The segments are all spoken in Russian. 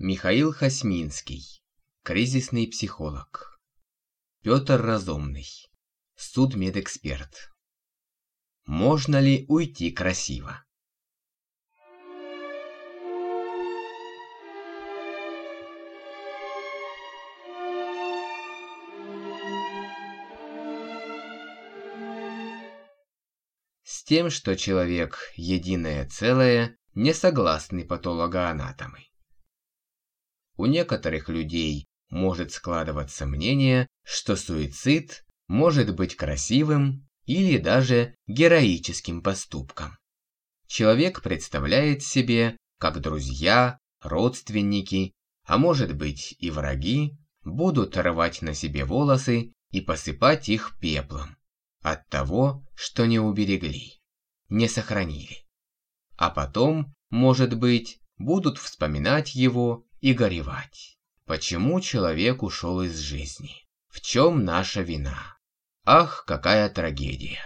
Михаил Хасминский, кризисный психолог. Петр Разумный, судмедэксперт. Можно ли уйти красиво? С тем, что человек – единое целое, не согласны патологоанатомы. У некоторых людей может складываться мнение, что суицид может быть красивым или даже героическим поступком. Человек представляет себе, как друзья, родственники, а может быть и враги, будут рвать на себе волосы и посыпать их пеплом от того, что не уберегли, не сохранили. А потом, может быть, будут вспоминать его и горевать. Почему человек ушел из жизни? В чем наша вина? Ах, какая трагедия!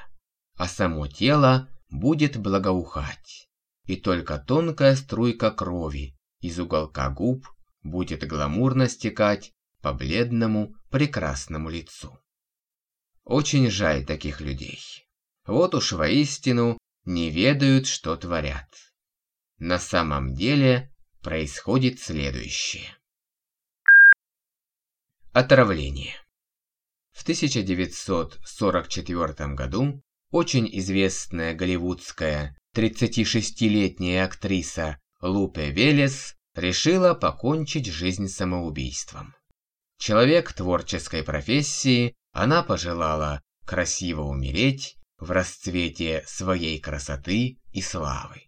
А само тело будет благоухать, и только тонкая струйка крови из уголка губ будет гламурно стекать по бледному прекрасному лицу. Очень жаль таких людей. Вот уж воистину не ведают, что творят. На самом деле происходит следующее. Отравление. В 1944 году очень известная голливудская 36-летняя актриса Лупе Велес решила покончить жизнь самоубийством. Человек творческой профессии, она пожелала красиво умереть в расцвете своей красоты и славы.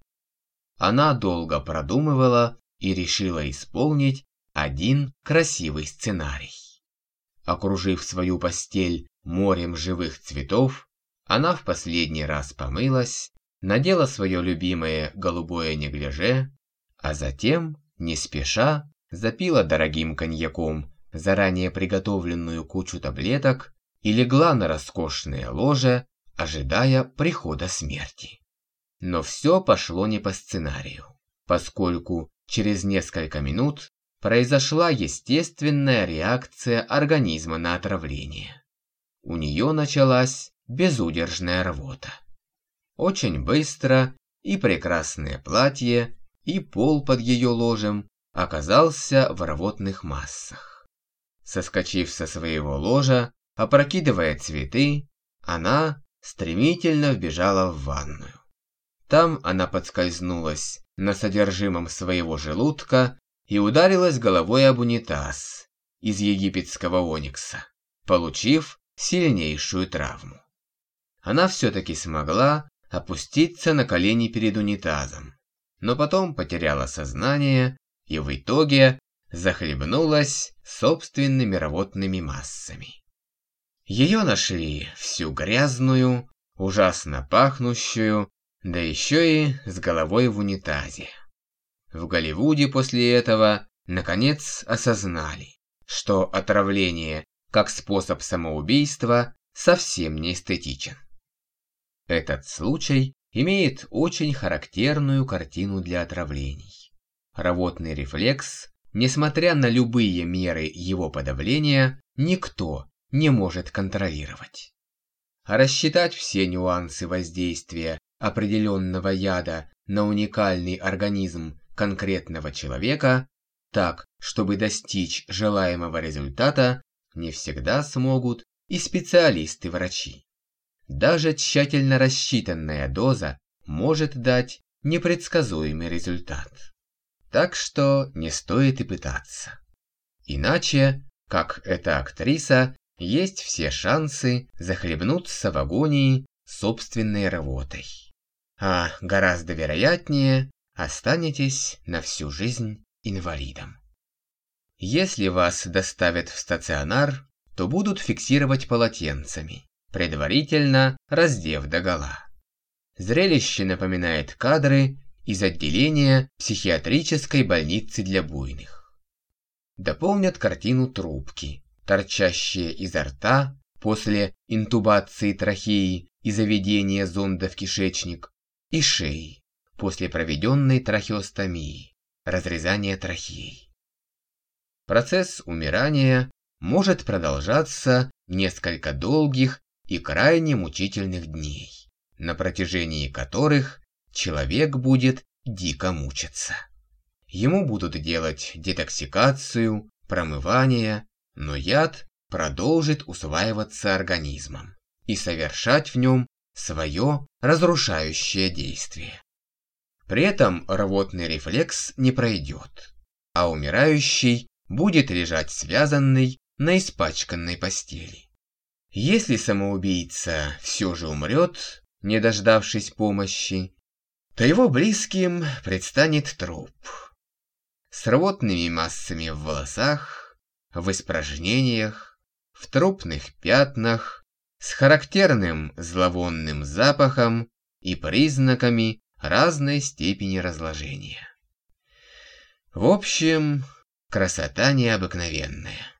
Она долго продумывала и решила исполнить один красивый сценарий. Окружив свою постель морем живых цветов, она в последний раз помылась, надела свое любимое голубое неглиже, а затем, не спеша, запила дорогим коньяком заранее приготовленную кучу таблеток и легла на роскошное ложе, ожидая прихода смерти. Но все пошло не по сценарию, поскольку Через несколько минут произошла естественная реакция организма на отравление. У нее началась безудержная рвота. Очень быстро и прекрасное платье, и пол под ее ложем оказался в рвотных массах. Соскочив со своего ложа, опрокидывая цветы, она стремительно вбежала в ванную. Там она подскользнулась на содержимом своего желудка и ударилась головой об унитаз из египетского оникса, получив сильнейшую травму. Она все-таки смогла опуститься на колени перед унитазом, но потом потеряла сознание и в итоге захлебнулась собственными рвотными массами. Ее нашли всю грязную, ужасно пахнущую да еще и с головой в унитазе. В Голливуде после этого, наконец, осознали, что отравление как способ самоубийства совсем не эстетичен. Этот случай имеет очень характерную картину для отравлений. Рвотный рефлекс, несмотря на любые меры его подавления, никто не может контролировать. Рассчитать все нюансы воздействия определенного яда на уникальный организм конкретного человека, так, чтобы достичь желаемого результата, не всегда смогут и специалисты-врачи. Даже тщательно рассчитанная доза может дать непредсказуемый результат. Так что не стоит и пытаться. Иначе, как эта актриса, есть все шансы захлебнуться в агонии собственной работой а гораздо вероятнее останетесь на всю жизнь инвалидом. Если вас доставят в стационар, то будут фиксировать полотенцами, предварительно раздев догола. Зрелище напоминает кадры из отделения психиатрической больницы для буйных. Дополнят картину трубки, торчащие изо рта после интубации трахеи и заведения зонда в кишечник, и шеи после проведенной трахеостомии, разрезания трахеи. процесс умирания может продолжаться несколько долгих и крайне мучительных дней, на протяжении которых человек будет дико мучиться. Ему будут делать детоксикацию, промывание, но яд продолжит усваиваться организмом и совершать в нем свое разрушающее действие. При этом рвотный рефлекс не пройдет, а умирающий будет лежать связанный на испачканной постели. Если самоубийца все же умрет, не дождавшись помощи, то его близким предстанет труп. С рвотными массами в волосах, в испражнениях, в трупных пятнах, с характерным зловонным запахом и признаками разной степени разложения. В общем, красота необыкновенная.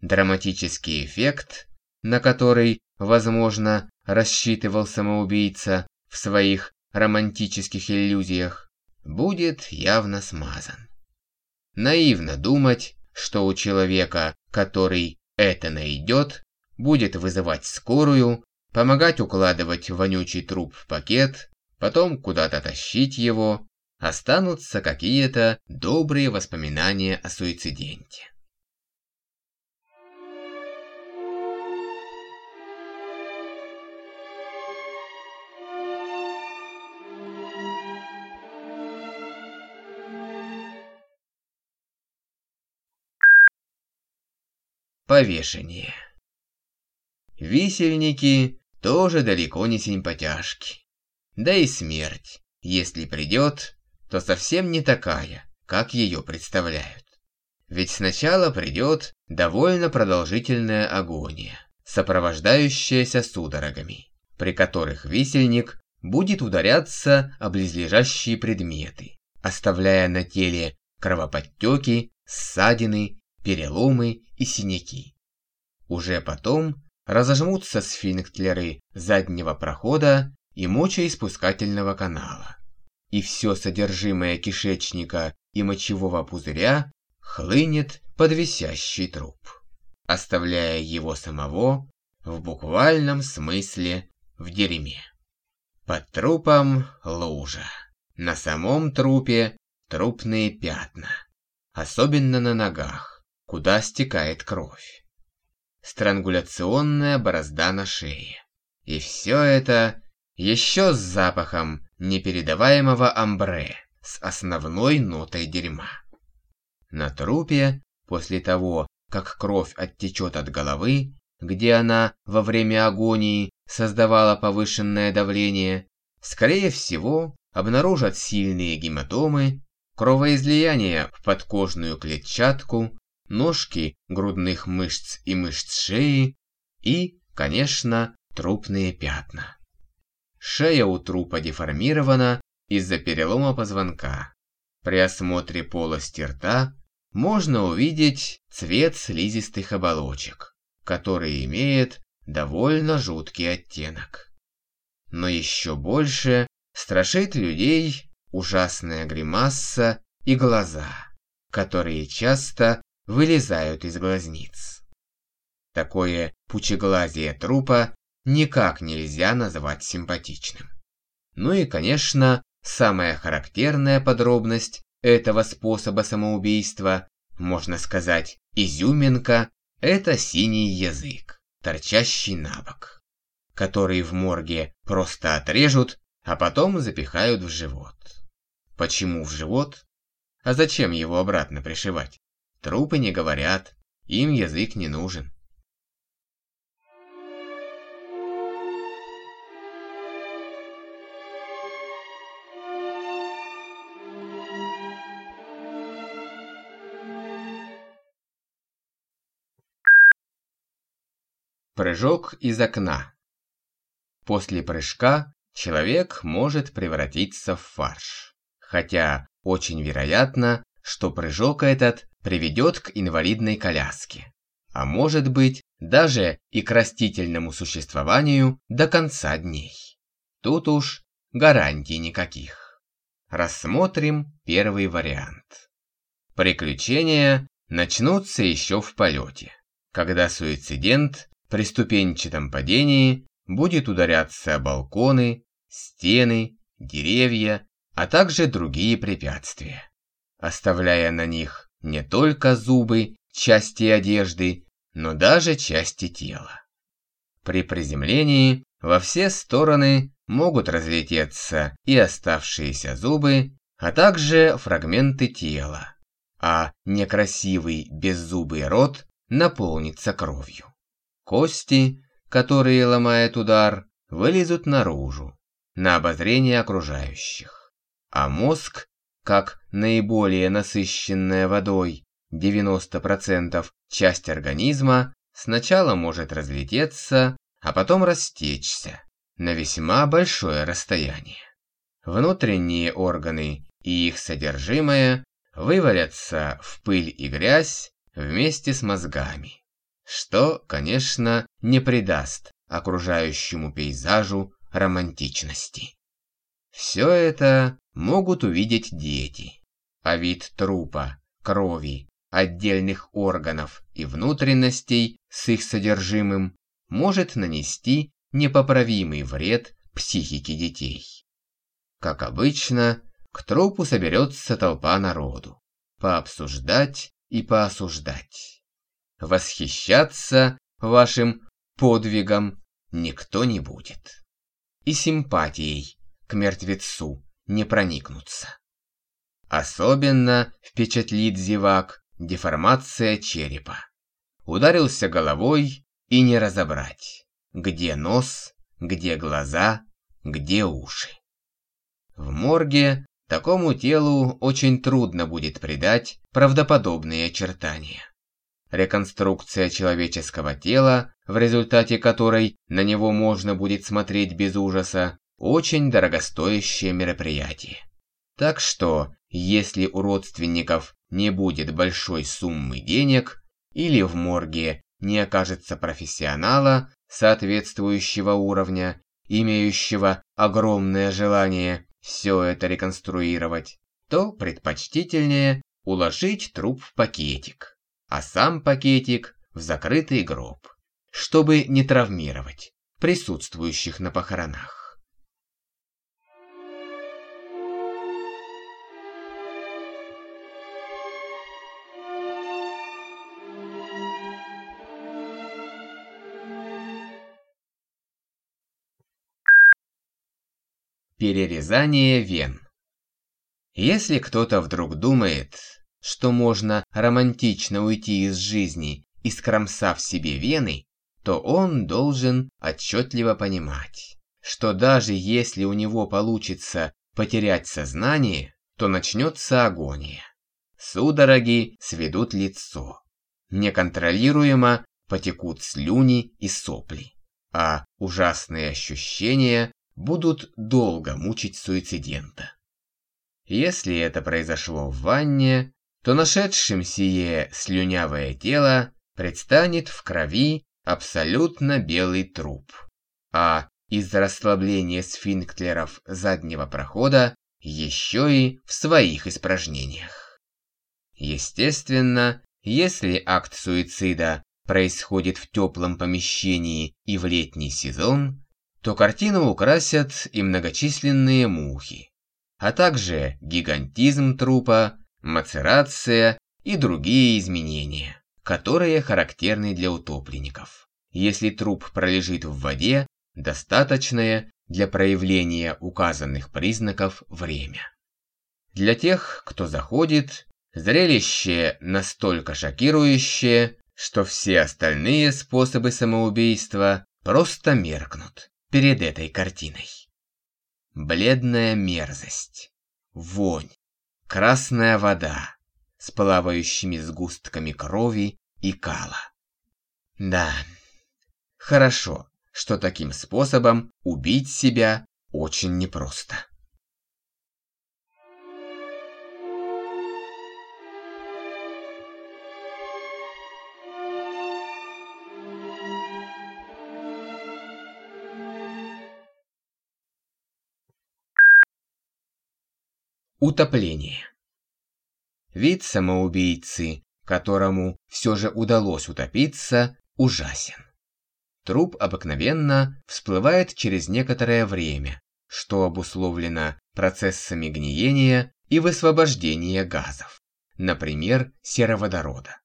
Драматический эффект, на который, возможно, рассчитывал самоубийца в своих романтических иллюзиях, будет явно смазан. Наивно думать, что у человека, который это найдет, будет вызывать скорую, помогать укладывать вонючий труп в пакет, потом куда-то тащить его, останутся какие-то добрые воспоминания о суициденте. Повешение. Висельники тоже далеко не симпатяшки. Да и смерть, если придет, то совсем не такая, как ее представляют. Ведь сначала придет довольно продолжительная агония, сопровождающаяся судорогами, при которых висельник будет ударяться о близлежащие предметы, оставляя на теле кровоподтеки, ссадины переломы и синяки. Уже потом разожмутся сфинктеры заднего прохода и мочеиспускательного канала. И все содержимое кишечника и мочевого пузыря хлынет под висящий труп, оставляя его самого в буквальном смысле в дерьме. Под трупом лужа, на самом трупе трупные пятна, особенно на ногах куда стекает кровь. Странгуляционная борозда на шее. И все это еще с запахом непередаваемого амбре с основной нотой дерьма. На трупе, после того, как кровь оттечет от головы, где она во время агонии создавала повышенное давление, скорее всего, обнаружат сильные гематомы, кровоизлияние в подкожную клетчатку, ножки грудных мышц и мышц шеи и, конечно, трупные пятна. Шея у трупа деформирована из-за перелома позвонка. При осмотре полости рта можно увидеть цвет слизистых оболочек, который имеет довольно жуткий оттенок. Но еще больше страшит людей ужасная гримаса и глаза, которые часто вылезают из глазниц. Такое пучеглазие трупа никак нельзя назвать симпатичным. Ну и, конечно, самая характерная подробность этого способа самоубийства, можно сказать, изюминка, это синий язык, торчащий на бок, который в морге просто отрежут, а потом запихают в живот. Почему в живот? А зачем его обратно пришивать? Трупы не говорят, им язык не нужен. Прыжок из окна. После прыжка человек может превратиться в фарш. Хотя очень вероятно, что прыжок этот приведет к инвалидной коляске, а может быть даже и к растительному существованию до конца дней. Тут уж гарантий никаких. Рассмотрим первый вариант. Приключения начнутся еще в полете, когда суицидент при ступенчатом падении будет ударяться о балконы, стены, деревья, а также другие препятствия, оставляя на них не только зубы, части одежды, но даже части тела. При приземлении во все стороны могут разлететься и оставшиеся зубы, а также фрагменты тела, а некрасивый беззубый рот наполнится кровью. Кости, которые ломает удар, вылезут наружу, на обозрение окружающих. А мозг, как наиболее насыщенная водой, 90% часть организма, сначала может разлететься, а потом растечься на весьма большое расстояние. Внутренние органы и их содержимое вывалятся в пыль и грязь вместе с мозгами, что, конечно, не придаст окружающему пейзажу романтичности. Все это могут увидеть дети, а вид трупа, крови, отдельных органов и внутренностей с их содержимым может нанести непоправимый вред психике детей. Как обычно, к трупу соберется толпа народу, пообсуждать и поосуждать. Восхищаться вашим подвигом никто не будет. И симпатией к мертвецу не проникнутся. Особенно впечатлит зевак деформация черепа. Ударился головой и не разобрать, где нос, где глаза, где уши. В морге такому телу очень трудно будет придать правдоподобные очертания. Реконструкция человеческого тела, в результате которой на него можно будет смотреть без ужаса, очень дорогостоящее мероприятие. Так что, если у родственников не будет большой суммы денег, или в морге не окажется профессионала соответствующего уровня, имеющего огромное желание все это реконструировать, то предпочтительнее уложить труп в пакетик, а сам пакетик в закрытый гроб, чтобы не травмировать присутствующих на похоронах. Перерезание вен. Если кто-то вдруг думает, что можно романтично уйти из жизни, искромсав себе вены, то он должен отчетливо понимать, что даже если у него получится потерять сознание, то начнется агония. Судороги сведут лицо. Неконтролируемо потекут слюни и сопли. А ужасные ощущения будут долго мучить суицидента. Если это произошло в ванне, то нашедшим сие слюнявое тело предстанет в крови абсолютно белый труп, а из-за расслабления сфинктеров заднего прохода еще и в своих испражнениях. Естественно, если акт суицида происходит в теплом помещении и в летний сезон, то картину украсят и многочисленные мухи, а также гигантизм трупа, мацерация и другие изменения, которые характерны для утопленников. Если труп пролежит в воде, достаточное для проявления указанных признаков время. Для тех, кто заходит, зрелище настолько шокирующее, что все остальные способы самоубийства просто меркнут перед этой картиной. Бледная мерзость, вонь, красная вода с плавающими сгустками крови и кала. Да, хорошо, что таким способом убить себя очень непросто. Утопление. Вид самоубийцы, которому все же удалось утопиться, ужасен. Труп обыкновенно всплывает через некоторое время, что обусловлено процессами гниения и высвобождения газов, например, сероводорода.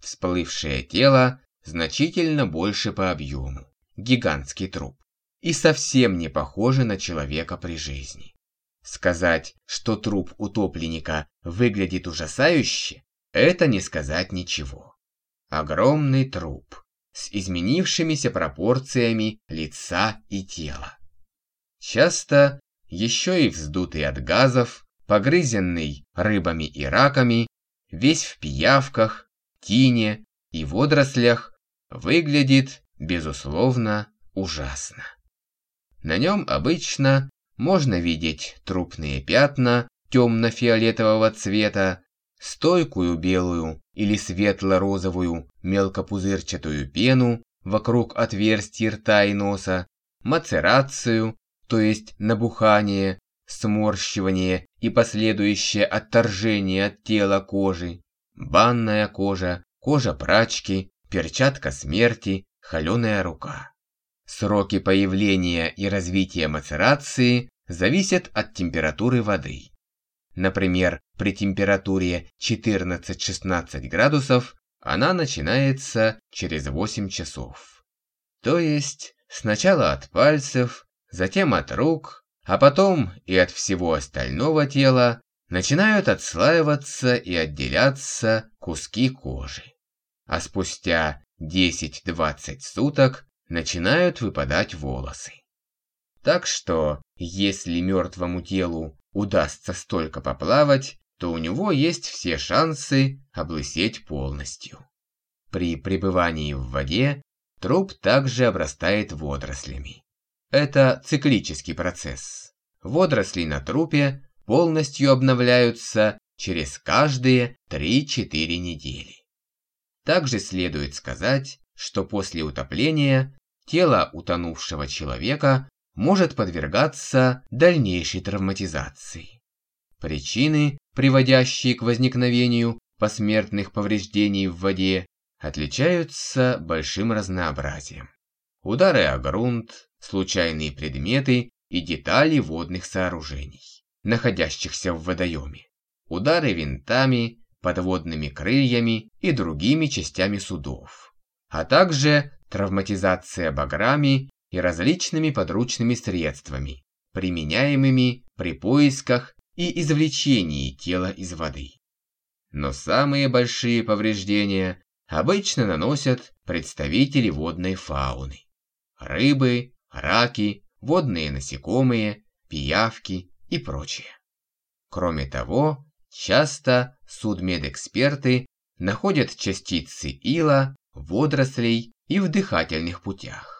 Всплывшее тело значительно больше по объему, гигантский труп, и совсем не похоже на человека при жизни. Сказать, что труп утопленника выглядит ужасающе, это не сказать ничего. Огромный труп с изменившимися пропорциями лица и тела. Часто еще и вздутый от газов, погрызенный рыбами и раками, весь в пиявках, тине и водорослях, выглядит, безусловно, ужасно. На нем обычно можно видеть трупные пятна темно-фиолетового цвета, стойкую белую или светло-розовую мелкопузырчатую пену вокруг отверстий рта и носа, мацерацию, то есть набухание, сморщивание и последующее отторжение от тела кожи, банная кожа, кожа прачки, перчатка смерти, холеная рука. Сроки появления и развития мацерации зависят от температуры воды. Например, при температуре 14-16 градусов она начинается через 8 часов. То есть сначала от пальцев, затем от рук, а потом и от всего остального тела начинают отслаиваться и отделяться куски кожи. А спустя 10-20 суток начинают выпадать волосы. Так что, если мертвому телу удастся столько поплавать, то у него есть все шансы облысеть полностью. При пребывании в воде труп также обрастает водорослями. Это циклический процесс. Водоросли на трупе полностью обновляются через каждые 3-4 недели. Также следует сказать, что после утопления тело утонувшего человека может подвергаться дальнейшей травматизации. Причины, приводящие к возникновению посмертных повреждений в воде, отличаются большим разнообразием. Удары о грунт, случайные предметы и детали водных сооружений, находящихся в водоеме. Удары винтами, подводными крыльями и другими частями судов, а также травматизация баграми и различными подручными средствами, применяемыми при поисках и извлечении тела из воды. Но самые большие повреждения обычно наносят представители водной фауны. Рыбы, раки, водные насекомые, пиявки и прочее. Кроме того, часто судмедэксперты находят частицы ила, водорослей и в дыхательных путях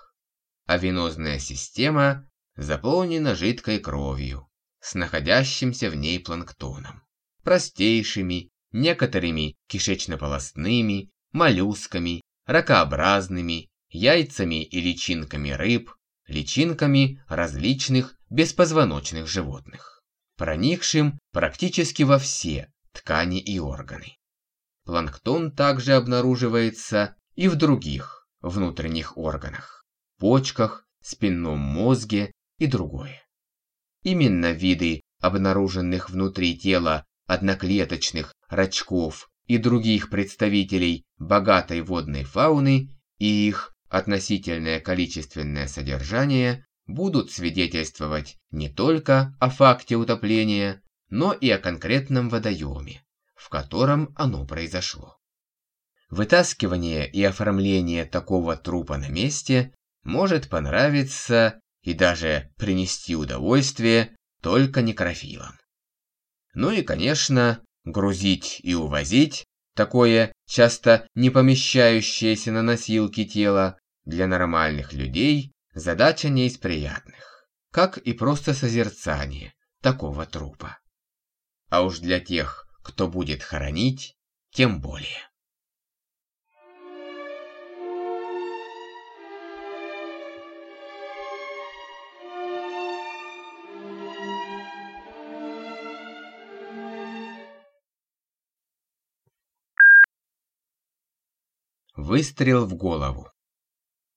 а венозная система заполнена жидкой кровью с находящимся в ней планктоном, простейшими, некоторыми кишечно-полостными, моллюсками, ракообразными, яйцами и личинками рыб, личинками различных беспозвоночных животных, проникшим практически во все ткани и органы. Планктон также обнаруживается и в других внутренних органах почках, спинном мозге и другое. Именно виды обнаруженных внутри тела одноклеточных рачков и других представителей богатой водной фауны и их относительное количественное содержание будут свидетельствовать не только о факте утопления, но и о конкретном водоеме, в котором оно произошло. Вытаскивание и оформление такого трупа на месте может понравиться и даже принести удовольствие только некрофилам. Ну и, конечно, грузить и увозить такое часто не помещающееся на носилки тело для нормальных людей задача не из приятных, как и просто созерцание такого трупа. А уж для тех, кто будет хоронить, тем более. Выстрел в голову.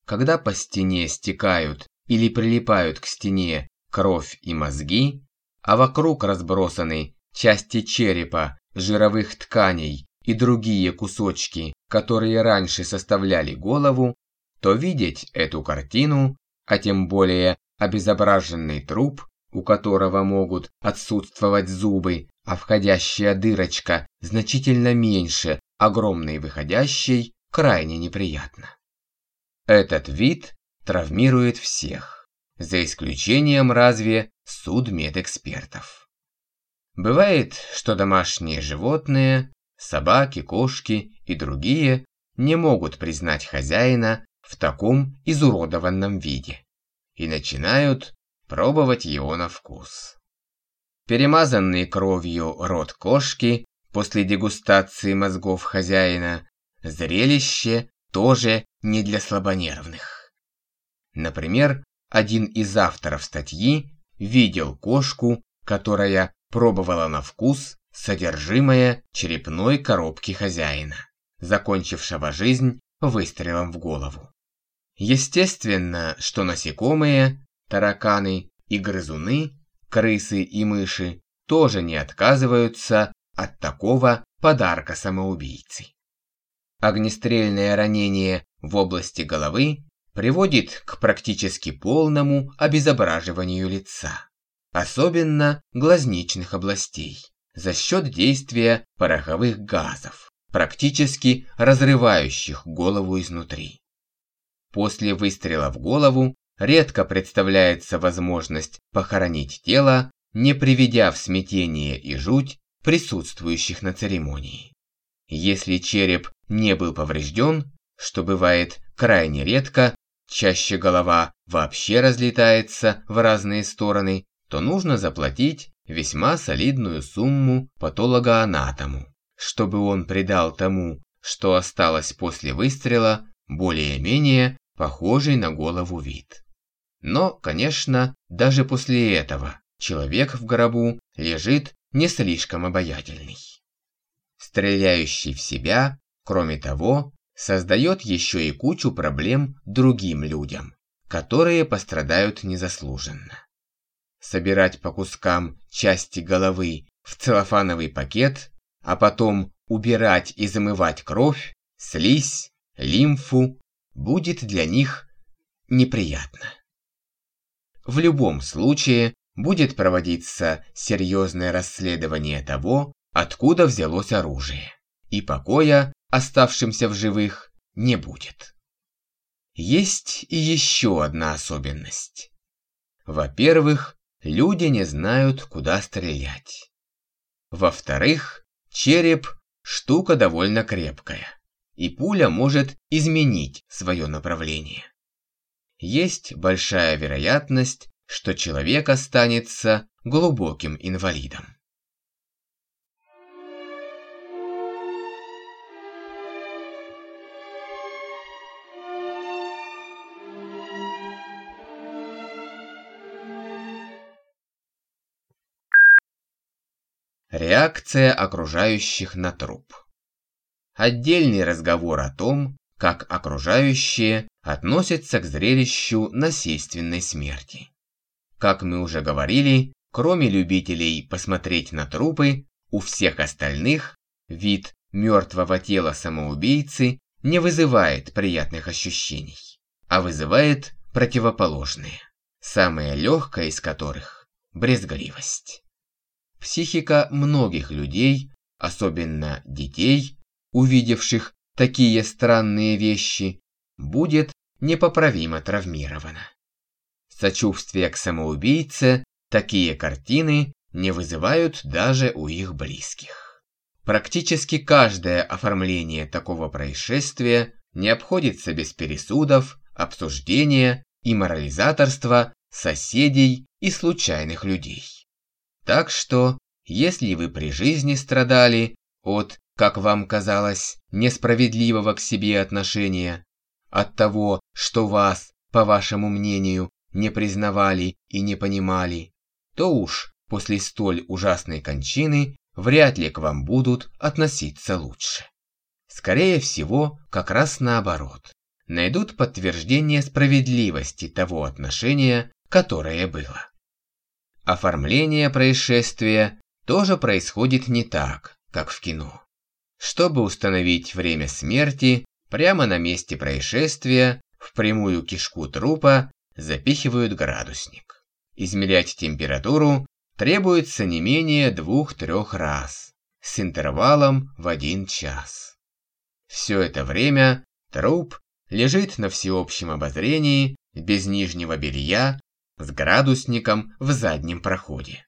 Когда по стене стекают или прилипают к стене кровь и мозги, а вокруг разбросаны части черепа, жировых тканей и другие кусочки, которые раньше составляли голову, то видеть эту картину, а тем более обезображенный труп, у которого могут отсутствовать зубы, а входящая дырочка значительно меньше огромной выходящей, крайне неприятно. Этот вид травмирует всех, за исключением разве судмедэкспертов. Бывает, что домашние животные, собаки, кошки и другие не могут признать хозяина в таком изуродованном виде и начинают пробовать его на вкус. Перемазанный кровью рот кошки после дегустации мозгов хозяина зрелище тоже не для слабонервных. Например, один из авторов статьи видел кошку, которая пробовала на вкус содержимое черепной коробки хозяина, закончившего жизнь выстрелом в голову. Естественно, что насекомые, тараканы и грызуны, крысы и мыши тоже не отказываются от такого подарка самоубийцы. Огнестрельное ранение в области головы приводит к практически полному обезображиванию лица, особенно глазничных областей, за счет действия пороховых газов, практически разрывающих голову изнутри. После выстрела в голову редко представляется возможность похоронить тело, не приведя в смятение и жуть присутствующих на церемонии. Если череп не был поврежден, что бывает крайне редко, чаще голова вообще разлетается в разные стороны, то нужно заплатить весьма солидную сумму патологоанатому, чтобы он придал тому, что осталось после выстрела, более-менее похожий на голову вид. Но, конечно, даже после этого человек в гробу лежит не слишком обаятельный. Стреляющий в себя, кроме того, создает еще и кучу проблем другим людям, которые пострадают незаслуженно. Собирать по кускам части головы в целлофановый пакет, а потом убирать и замывать кровь, слизь, лимфу, будет для них неприятно. В любом случае будет проводиться серьезное расследование того, откуда взялось оружие, и покоя оставшимся в живых не будет. Есть и еще одна особенность. Во-первых, люди не знают, куда стрелять. Во-вторых, череп – штука довольно крепкая и пуля может изменить свое направление. Есть большая вероятность, что человек останется глубоким инвалидом. Реакция окружающих на труп отдельный разговор о том, как окружающие относятся к зрелищу насильственной смерти. Как мы уже говорили, кроме любителей посмотреть на трупы, у всех остальных вид мертвого тела самоубийцы не вызывает приятных ощущений, а вызывает противоположные, самое легкое из которых – брезгливость. Психика многих людей, особенно детей, увидевших такие странные вещи, будет непоправимо травмирована. Сочувствие к самоубийце такие картины не вызывают даже у их близких. Практически каждое оформление такого происшествия не обходится без пересудов, обсуждения и морализаторства соседей и случайных людей. Так что, если вы при жизни страдали от как вам казалось, несправедливого к себе отношения, от того, что вас, по вашему мнению, не признавали и не понимали, то уж после столь ужасной кончины вряд ли к вам будут относиться лучше. скорее всего, как раз наоборот. Найдут подтверждение справедливости того отношения, которое было. Оформление происшествия тоже происходит не так, как в кино. Чтобы установить время смерти, прямо на месте происшествия в прямую кишку трупа запихивают градусник. Измерять температуру требуется не менее двух-трех раз, с интервалом в один час. Все это время труп лежит на всеобщем обозрении, без нижнего белья, с градусником в заднем проходе.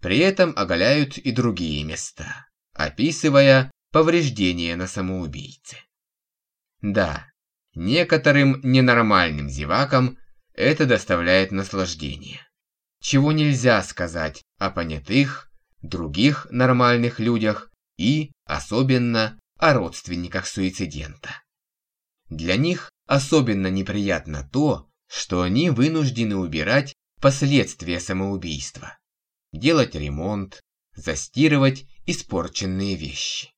При этом оголяют и другие места, описывая повреждения на самоубийце. Да, некоторым ненормальным зевакам это доставляет наслаждение. Чего нельзя сказать о понятых, других нормальных людях и, особенно, о родственниках суицидента. Для них особенно неприятно то, что они вынуждены убирать последствия самоубийства, делать ремонт, застирывать испорченные вещи.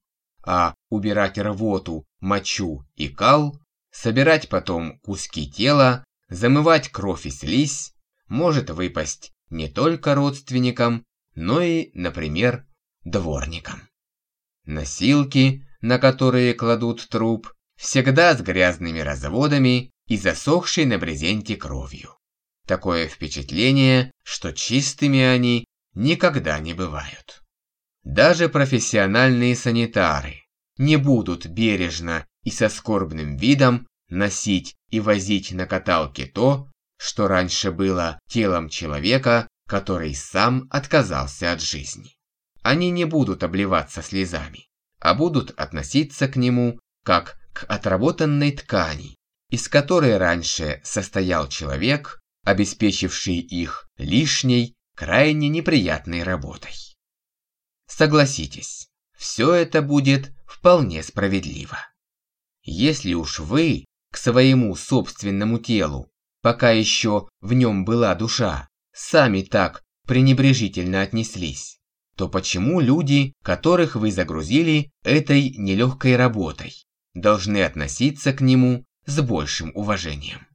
А убирать рвоту, мочу и кал, собирать потом куски тела, замывать кровь и слизь, может выпасть не только родственникам, но и, например, дворникам. Носилки, на которые кладут труп, всегда с грязными разводами и засохшей на брезенте кровью. Такое впечатление, что чистыми они никогда не бывают. Даже профессиональные санитары не будут бережно и со скорбным видом носить и возить на каталке то, что раньше было телом человека, который сам отказался от жизни. Они не будут обливаться слезами, а будут относиться к нему как к отработанной ткани, из которой раньше состоял человек, обеспечивший их лишней, крайне неприятной работой. Согласитесь, все это будет вполне справедливо. Если уж вы к своему собственному телу, пока еще в нем была душа, сами так пренебрежительно отнеслись, то почему люди, которых вы загрузили этой нелегкой работой, должны относиться к нему с большим уважением?